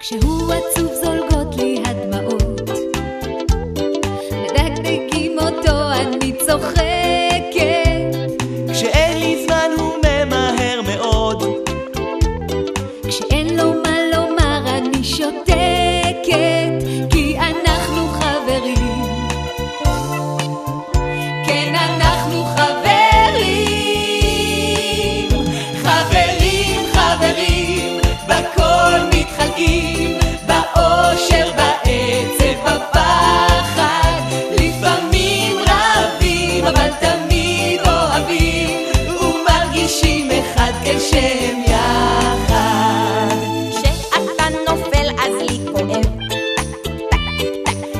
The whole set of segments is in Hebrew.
כשהוא עצוב זולגות לי הדמעות מדגדגים אותו אני צוחק עושים יחד. כשאתה נופל אז לי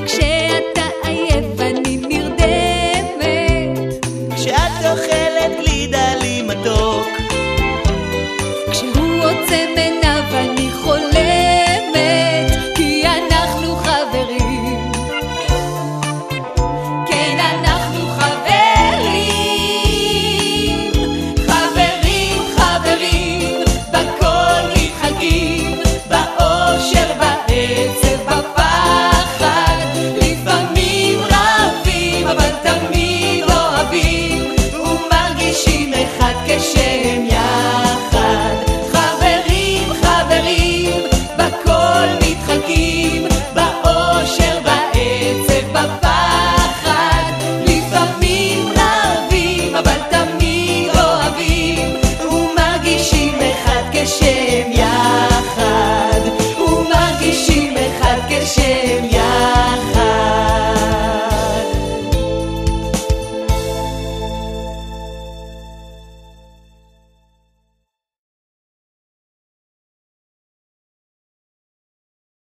כשאתה אני אוכלת גלידה לי מתוק. כשהוא עוצם